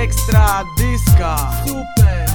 ekstra dyska. Super.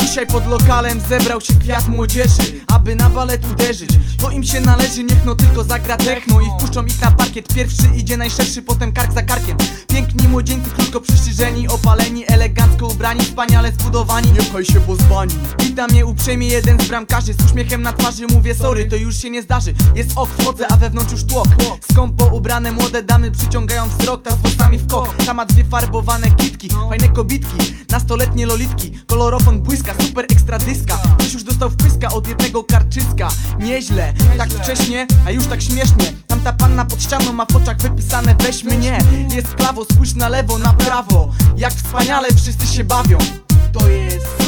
Dzisiaj pod lokalem zebrał się kwiat młodzieży Aby na balet uderzyć. To im się należy, niech no tylko zagra techno. I wpuszczą ich na parkiet. Pierwszy idzie najszerszy, potem kark za karkiem. Piękni młodzieńcy, krótko przystrzyżeni Opaleni, elegancko ubrani Wspaniale zbudowani. Nie pchaj się, bo zbani Witam mnie uprzejmie jeden z bramkarzy. Z uśmiechem na twarzy mówię sorry, to już się nie zdarzy. Jest ok, wchodzę, a wewnątrz już tłok. Skąpo ubrane młode damy przyciągają wzrok. Ta z włosami w kok, ta ma dwie farbowane kitki. Fajne kobitki, nastoletnie lolitki. Kolorofon błyska, super ekstra dyska. Ktoś już dostał wpyska od jednego karczyska. Nieźle, tak wcześnie, a już tak śmiesznie Tamta panna pod ścianą ma w oczach wypisane weź mnie. Jest klawo, spójrz na lewo, na prawo. Jak wspaniale wszyscy się bawią. To jest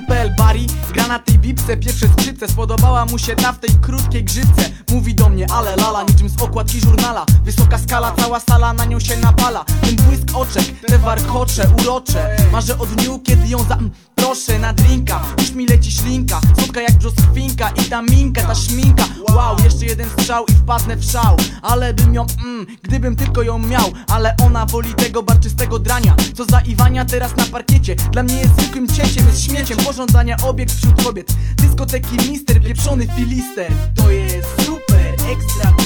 kumpel Barry gra na tej bipce pierwsze skrzypce. Spodobała mu się ta w tej krótkiej grzywce Mówi do mnie, ale lala, niczym z okładki żurnala. Wysoka skala, cała sala na nią się napala. Ten błysk oczek, te warkocze, urocze. Marzę o dniu, kiedy ją za... Proszę minka, ta szminka. Wow, jeszcze jeden strzał i wpadnę w szał. Ale bym ją, mm, gdybym tylko ją miał. Ale ona woli tego barczystego drania Co za Iwania teraz na parkiecie. Dla mnie jest zwykłym cięciem, jest śmieciem. Pożądania obiekt wśród kobiet. Dyskoteki mister, pieprzony filister. To jest super, ekstra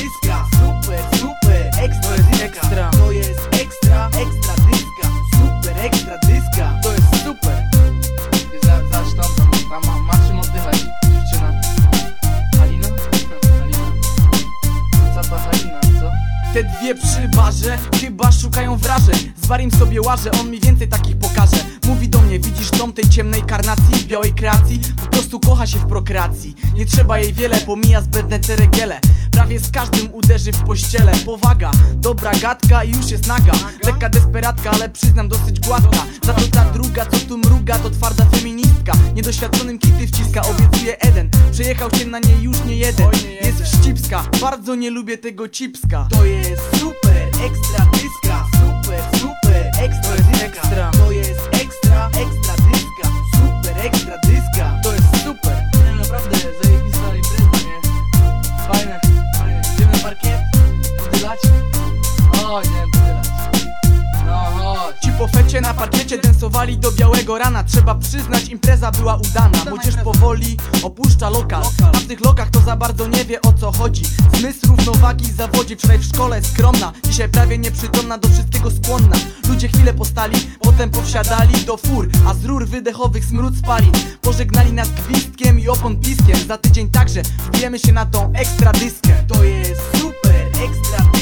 Te dwie przy barze. Chyba szukają wrażeń. Z sobie łażę, on mi więcej takich pokaże. Mówi do mnie, widzisz dom tej ciemnej karnacji? Białej kreacji, po prostu kocha się w prokreacji. Nie trzeba jej wiele, pomija zbędne ceregiele Prawie z każdym uderzy w pościele. Powaga, dobra gadka i już jest naga. Lekka desperatka, ale przyznam dosyć gładka. Za to ta druga, co tu mruga, to twarda feministka. Niedoświadczonym kity wciska, obiecuje Eden. Przejechał się na niej już nie jeden. Jest wścibska, bardzo nie lubię tego cipska. To jest super, ekstra chodź. Ci po fecie na parkiecie densowali do białego rana. Trzeba przyznać, impreza była udana. Młodzież powoli opuszcza lokal. A w tych lokach to za bardzo nie wie o co chodzi. Zmysł równowagi zawodzi, wczoraj w szkole skromna. Dzisiaj prawie nieprzytomna, do wszystkiego skłonna. Ludzie chwilę postali, potem powsiadali do fur. A z rur wydechowych smród spali. Pożegnali nas gwizdkiem i opon piskiem. Za tydzień także wbijemy się na tą ekstra dyskę To jest super ekstra